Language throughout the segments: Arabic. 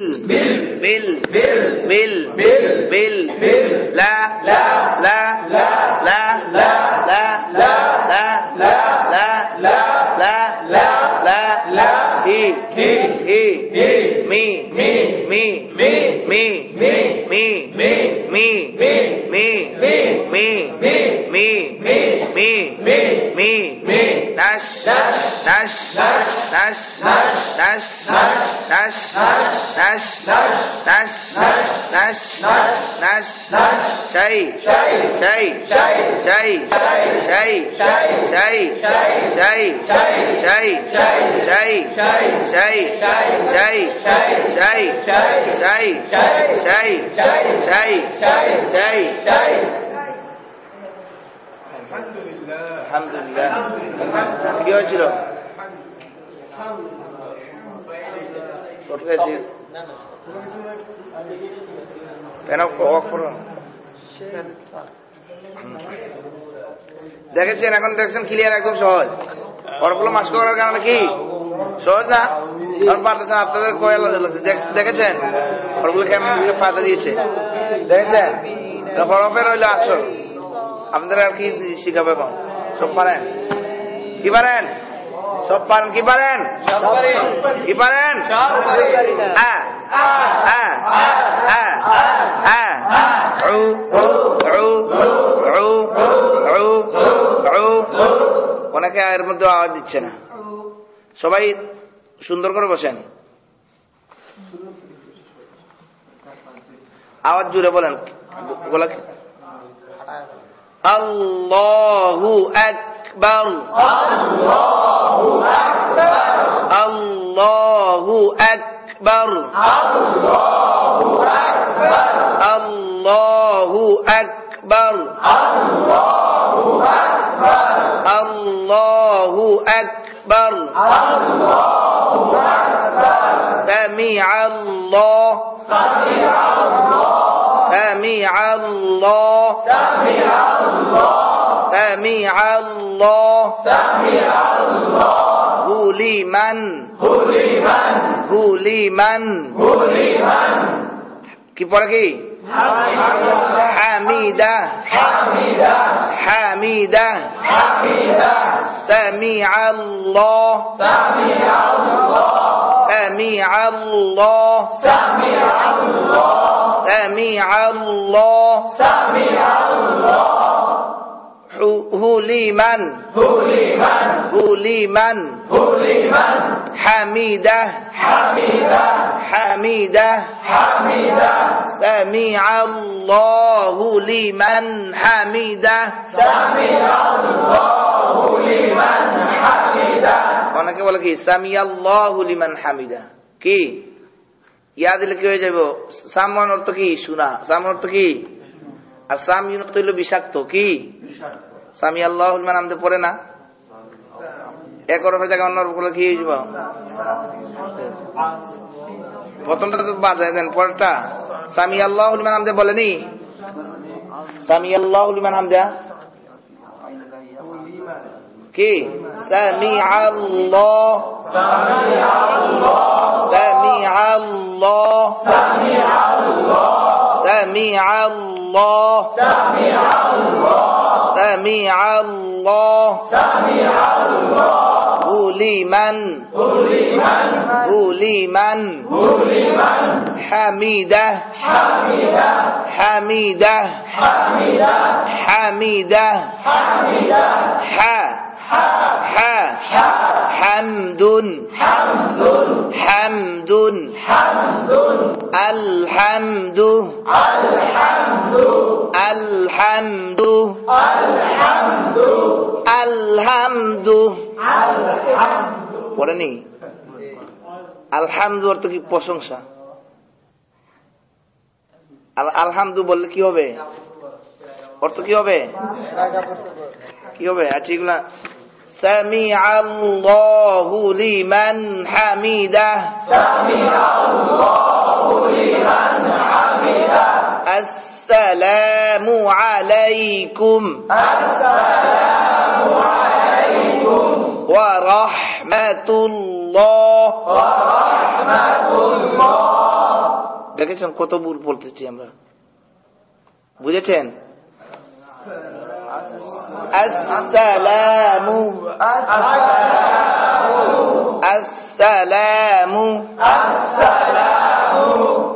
بال بال بال بال بال بال بال لا لا لا لا لا لا لا لا لا لا لا لا لا لا لا لا إي هي إي هي مي مي مي مي مي مي مي مي مي مي مي مي مي مي مي مي مي مي مي مي نش نش نش نش نش نش نش نش نش نش نش نش نش شيء شيء شيء شيء شيء شيء شيء شيء شيء شيء شيء شيء شيء شيء شيء شيء شيء شيء দেখেছেন, এখন দেখছেন ক্লিয়ার একদম সহজ। পরগুলো মাস্ক করার কারণে কি? সহজ না? কারণ পারতেছেন আপনাদের কয়েল দেখেছেন? পরগুলো কেমন ফাঁদা দিয়েছে। দেখেছেন? হরফের রইল আসল। আপনারা আর কি শিখাবে এখন? সব পারেন? কি পারেন? সব পারেন কি পারেন? কি পারেন? হ্যাঁ। হ্যাঁ। হ্যাঁ। অনেকে এর মধ্যে আওয়াজ দিচ্ছে না। সবাই সুন্দর করে বসেন। আওয়াজ জুড়ে বলেন। গোলাকে। আল্লাহু এক أكبر. الله أكبر. الله أكبر. الله أكبر. الله أكبر الله أكبر الله أكبر الله أكبر سمع الله سمع الله سمع الله. سمع الله. سمع الله سمع الله قولي من قولي من قولي من قولي من পড়া কি حميدة حميدة حميدة حميدة سمع الله سمع الله سمع الله سمع الله سمع الله سمع الله هو لمن هو لمن حميدة حميدة سمع الله لمن حميدة অনেকে বলে কি সামিয়াল্লাহু লিমান হামিদা কি ইয়া দিলে কি হয়ে যাব সামান অর্থ কি শোনা সামান অর্থ কি আর সামিন অর্থ হইল বিষাক্ত কি সামি আল্লাহ নামতে পড়ে না? এক ওরফের জায়গায় অন্য ওরফ কি হয়েছিল প্রথমটা তো বাজায় দেন পরেরটা। স্বামী আল্লাহ উলমান আমদে বলেনি? স্বামী আল্লাহ উলমান আমদা কি? স্বামী আল্লাহ। সামি আল্লাহ। سمع الله. سمع الله لمن لمن لمن حميده حميده حميده حميده حميده حميده হামদুন। হামদুন। আলহামদু। আলহামদু। আলহামদু। আলহামদু অর্থ কি? প্রশংসা। আলহামদু বললে কি হবে? অর্থ কি হবে? কি হবে? আচ্ছা এগুলা سمع الله لمن حمده سمع الله لمن حمده السلام عليكم السلام عليكم ورحمة الله ورحمة الله দেখেছেন কত ভুল বলতেছি আমরা বুঝেছেন السلام. السلام. السلام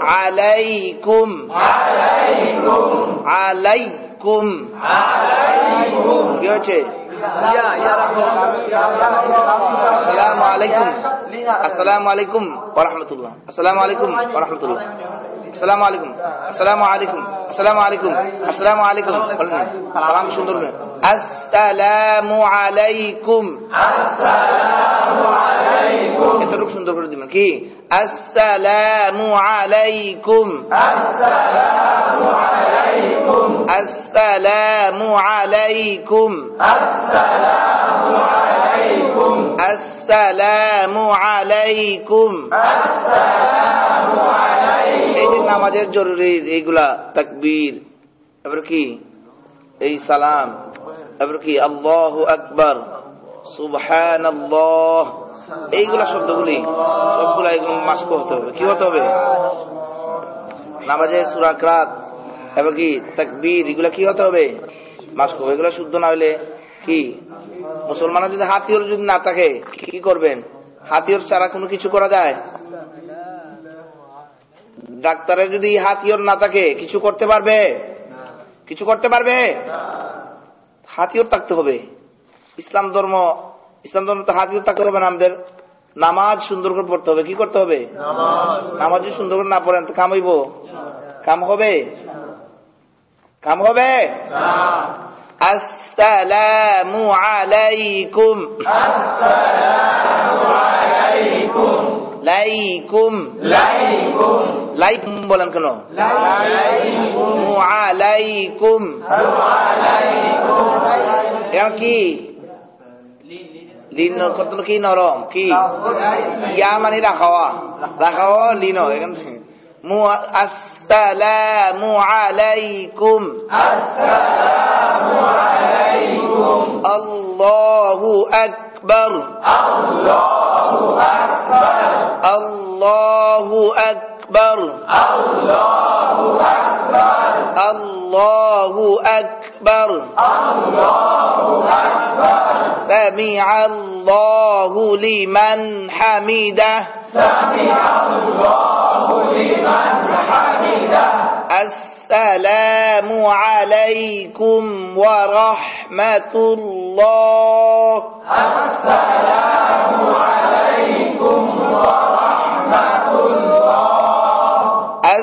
عليكم. عليكم عليكم السلام عليكم. السلام عليكم ورحمة الله. السلام عليكم ورحمة الله. আসসালামু আলাইকুম আসসালামু আলাইকুম আসসালামু আলাইকুম আসসালামু আলাইকুম বলেন সালাম সুন্দর করে আসসালামু আলাইকুম এতটুকু সুন্দর করে দিবেন কি আসসালামু আলাইকুম আসসালামু আলাইকুম আসসালামু আলাইকুম এই যে নামাজের জরুরি এইগুলা তাকবীর, এবার কি? এই সালাম, এবার কি? আল্লাহ আকবর সুবহান এইগুলা শব্দগুলি সবগুলা এগুলো মাস্ক হতে হবে। কি হতে হবে? নামাজে সুরাকরাত এবার কি? তাকবীর, এগুলা কি হতে হবে? মাস্ক এগুলা শুদ্ধ না হলে কি? মুসলমানের যদি হাতিওর যদি না থাকে, কি করবেন? হাতিওর ছাড়া কোনো কিছু করা যায়? ডাক্তারের যদি হাতিওর না থাকে কিছু করতে পারবে? কিছু করতে পারবে? হাতিওর থাকতে হবে। ইসলাম ধর্ম ইসলাম ধর্ম তো হাতিওর থাকতে হবে না আমাদের। নামাজ সুন্দর করে পড়তে হবে কি করতে হবে? নামাজ। সুন্দর করে না পড়েন তো কাম হইব? কাম হবে? কাম হবে? আসসালামু আলাইকুম। লাইকুম। লাইকুম। বলেন কেন আলাইকুম এখন কি লিন কত কি নরম কি ইয়া মানে রাখাওয়া রাখাওয়া লিন এখান মু আসসালামু আলাইকুম আল্লাহু আকবার আল্লাহু আকবার আল্লাহু আকবার أكبر. الله أكبر. الله أكبر الله أكبر سمع الله لمن حمده سمع الله لمن حمده. السلام عليكم ورحمة الله. السلام عليكم ورحمة الله.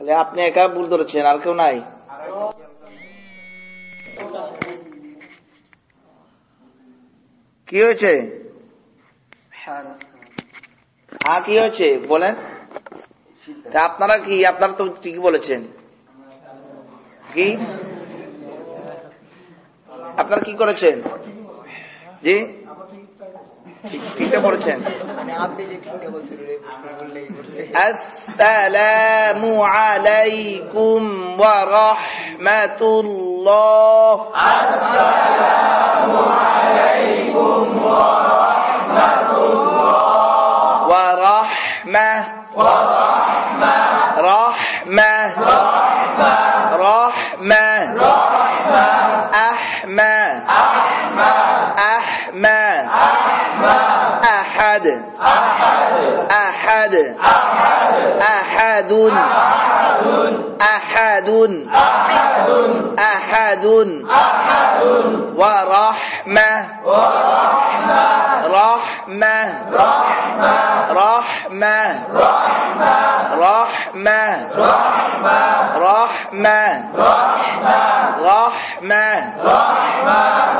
খালি আপনি একা ভুল ধরেছেন, আর কেউ নাই। কি হয়েছে? হ্যাঁ কি হয়েছে? বলেন। আপনারা কি, আপনারা তো ঠিকই বলেছেন। কি? আপনারা কি করেছেন? জি? ঠিকটা পড়েছেন আসসালামু আলাইকুম ওয়া রাহমাতুল্লাহ আসসালামু আলাইকুম ওয়া রাহমাতুল্লাহ ওয়া রাহমা ওয়া রাহমা রাহমা أحد أحد أحد ورحمة. ورحمة رحمة رحمة رحمة رحمة. رحمة. رحمة. رحمة. رحمة.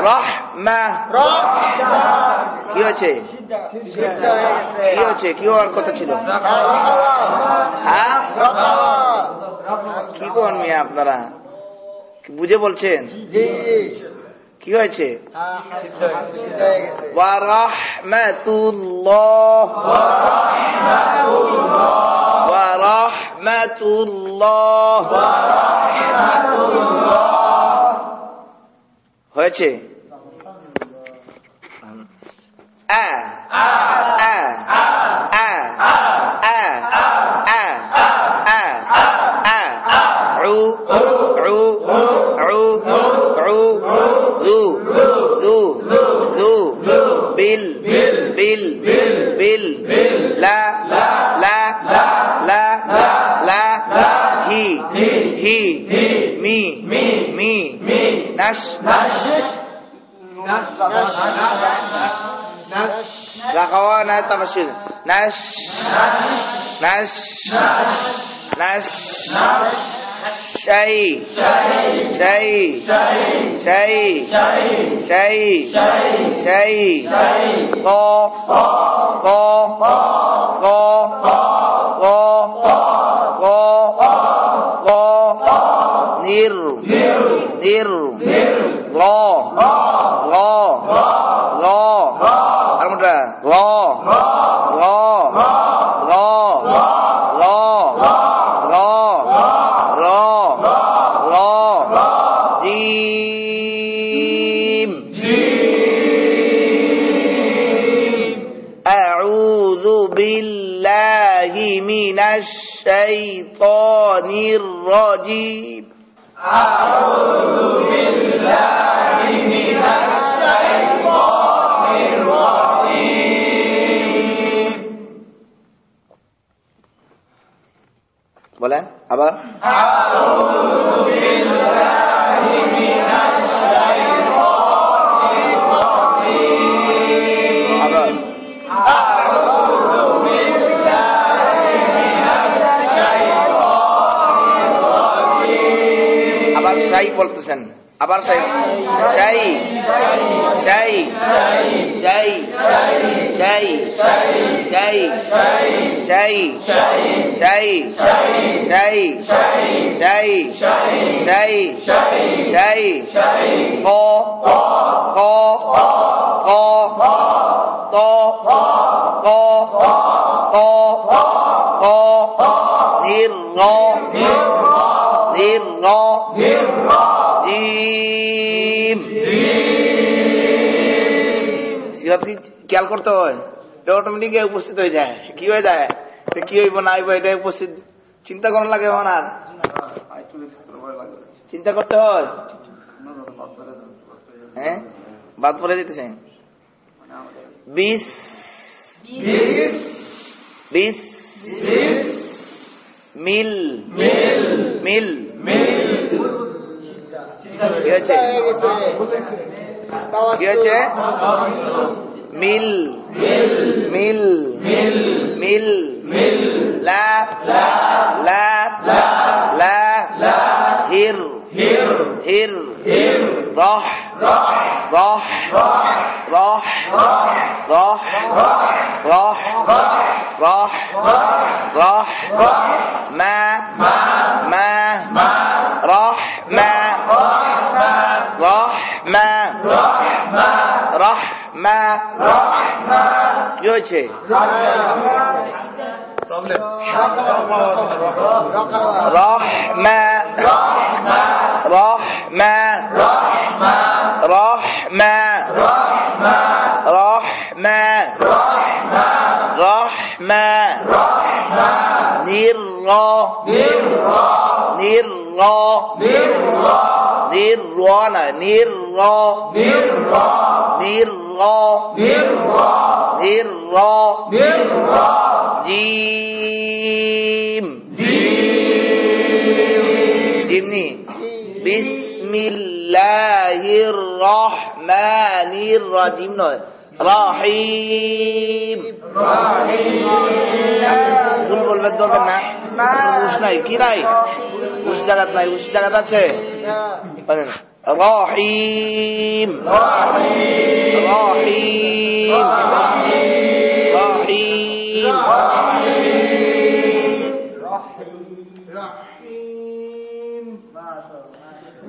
رحمة. رحمة. কি হয়েছে? কি হয়েছে? কি হওয়ার কথা ছিল? হ্যাঁ? কোন মিয়া আপনারা? বুঝে বলছেন? কি হয়েছে? হ্যাঁ সিদ্ধ a a a a a a a a ru ru ru ru zu zu zu bil bil bil la la la la la hi hi mi mi mi nash nash nash Lakawa na tamashil. Nash. Nash. Nash. Syai. Syai. Syai. Syai. Syai. Ko. Ko. Ko. Ko. Ko. Ko. Nir. Nir. Lo. Lo. Lo. Lo. ر غا غا غا غا غا غا غا جيم أعوذ بالله من الشيطان الرجيم. أعوذ بالله من الشيطان الرجيم. বলেন আবার। আবার। সাই বলতেছেন। আবার সাই সাই সাই সাই সাই সাই সাই সাই সাই সাই সাই সাই ক ক ক ক ক ক ক নির র নির খেয়াল করতে হয় এটা অটোমেটিক উপস্থিত হয়ে যায়। কি হয়ে যায়? এটা কি হইব না হইব এটা উপস্থিত। চিন্তা করার লাগে আর। চিন্তা করতে হয়। হ্যাঁ? বাদ পড়ে যেতেছে বিশ বিশ মিল। মিল। কি হয়েছে? কি হয়েছে? मिल मिल मिल ला ला ला हिर हिर रह रह रह रह रह रह रह मा मा ما کیوچه رحمه رحمه رحمه رحمه رحمه نرا نرا نرا نرا نرا ذرا ذرا ذرا ذرا جيم. جيم. جيم بسم الله الرحمن الرحيم. رحيم. رحيم. ভুল বলবেন ধরবেন না উস নাই কি নাই উস জায়গাত নাই উস জায়গাত আছে পারে না رحيم. رحيم. رحيم. رحيم.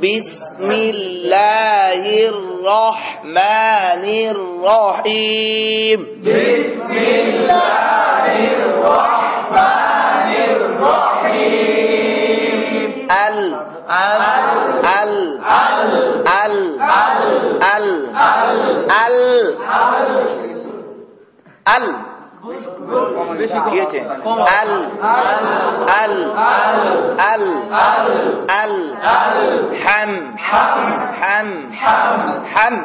بسم الله الرحمن الرحيم. بسم الله الرحمن الرحيم. ال ال আল আল আল আল। কি আল আল আল আল। হাম হাম হাম।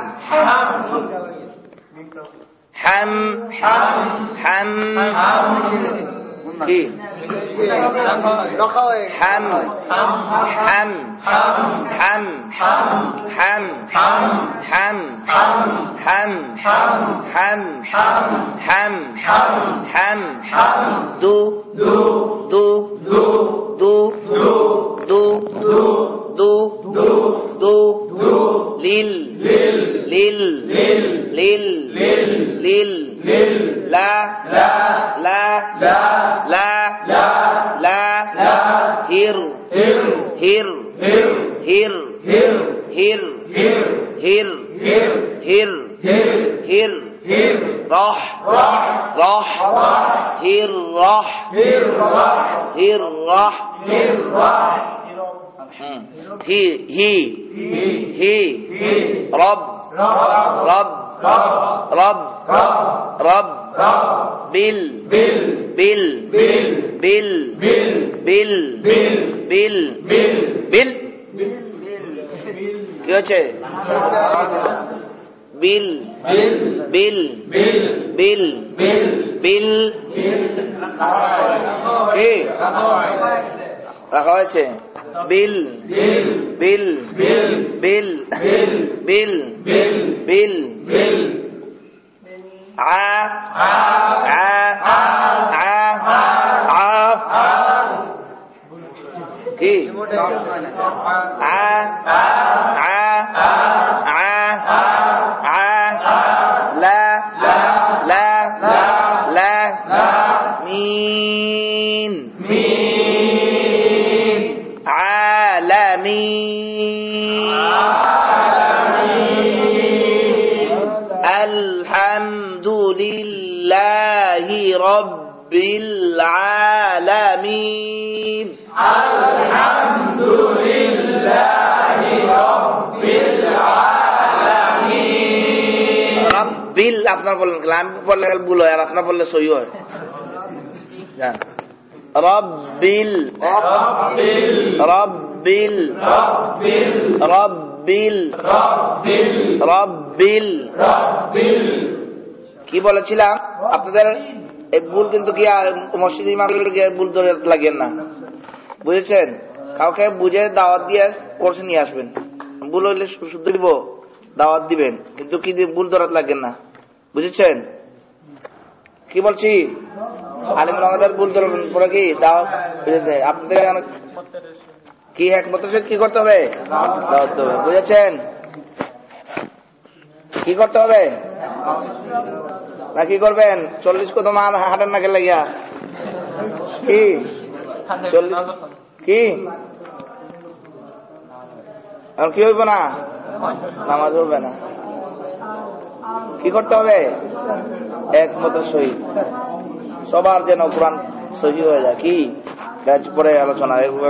হাম হাম। কি? হাম হাম। حم حم حم حم حم حم حم حم حم حم دو دو دو دو دو دو دو دو دو ليل ليل ليل لل لل لا لا لا لا لا لا هير هير هر هر هر هر هر هر هر راح راح راح هر راح هر راح هر راح هر راح هي هي هي رب رب رب رب رب بال بال بال বিল বিল বিল বিল কি হচ্ছে বিল বিল বিল বিল কি রাখা হয়েছে বিল বিল বিল বিল বিল আ আ আ ع ع ع ع لا لا لا مين مين عالمين الحمد لله رب العالمين الحمد لله رب العالمين রব্বিল আপনার বললেন কেন? আমি বললে গেলে ভুল হয় আর আপনার বললে সই হয় যান। রব্বিল رب রব্বিল رب রব্বিল رب রব্বিল رب কি বলেছিলাম আপনাদের এই ভুল কিন্তু কি আর মসজিদ ইমামগুলো ভুল ধরে লাগেন না? বুঝেছেন? কাউকে বুঝে দাওয়াত দিয়ে কোর্সে নিয়ে আসবেন। ভুল হইলে শু- শুদ্ধ দিব, দাওয়াত দিবেন। কিন্তু কি ভুল ধরাত লাগেন না? বুঝেছেন? কি বলছি? আলিম আমাদের ভুল ধরবেন। পরে কি দাওয়াত বুঝেছে আপনাদের কি একমত সাথে কি করতে হবে? দাওয়াত বুঝেছেন? কি করতে হবে? না কি করবেন? চল্লিশ কত মান হাঁটার নাকে লাগিয়া? কি? চল্লিশ কি? এখন কি হইব না? নামাজ পড়বে না। কি করতে হবে? একমত সহি। সবার যেন কোরআন সহি হয়ে যায়। কি? পরে আলোচনা। এগুলো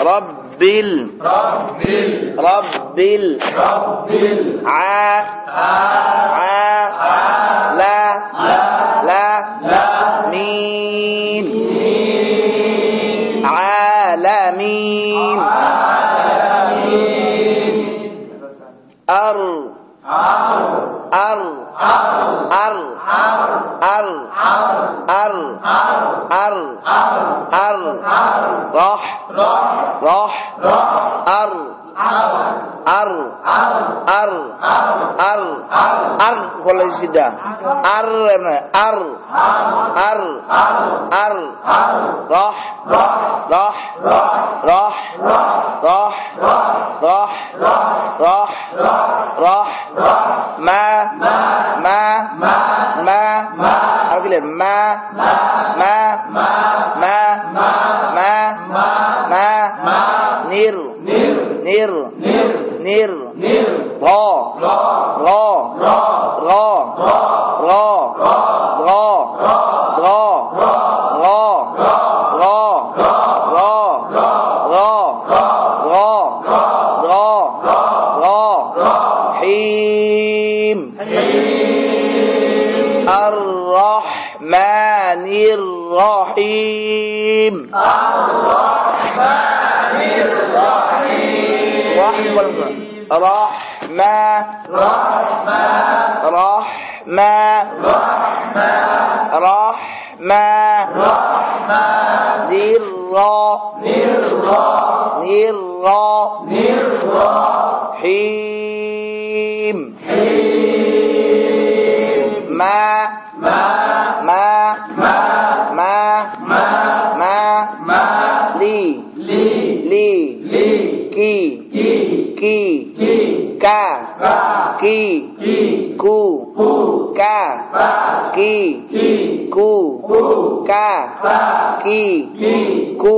رب ال رب ال رب ال رب ال ع ع ع لا. আর আর আর রহ রহ আর ar ar ar ar wala sida ar ar ar ar rah rah rah rah rah rah rah rah ma ma ma ma ma ma ma ma ma ma نير نير نير را را را را را را را الرحمن الرحيم الرحيم الرحمن رحمة رحمة رحمة رحمة رحمة رحمة رحمة ذرة ذرة ذرة ذرة حيم ما ki ku ka ki ku ka ki ku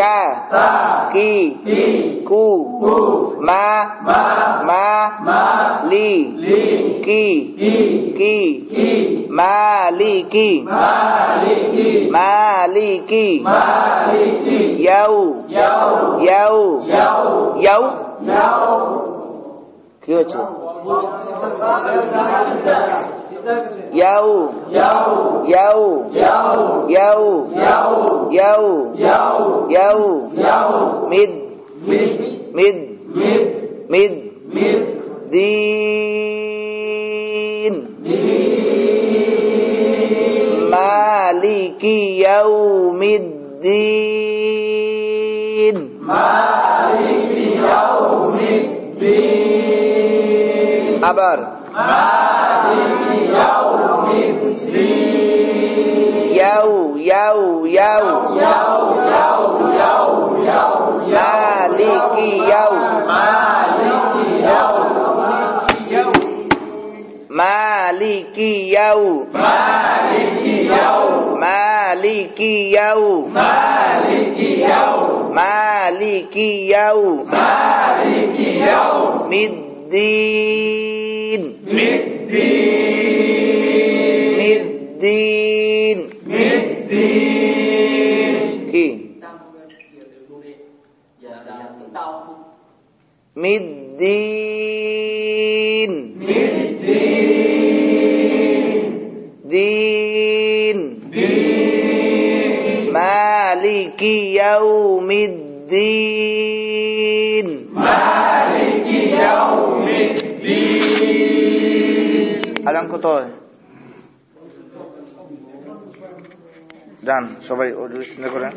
ka ki ku ma ma li ki ki ma li ki ma li ki yau yau yau yau Kyoto. Yao. Yao. Yao. Yao. Yao. Yao. Yao. Yao. Yao. Mid. Mid. Mid. Mid. Mid. Mid. Din. Din. Maliki yaumid আবার ইয়াউ ইয়াউ ইয়াউ মালিকি ইয়াউ মালিকি ইয়াউ মালিকি ইয়াউ মালিকি ইয়াউ Middin. Middin. Middin. Middin. Middin. Middin. Din. Din. Maliki yaumiddin. Maliki yaumiddin. আলাম কোথায় যান সবাই ওটা করেন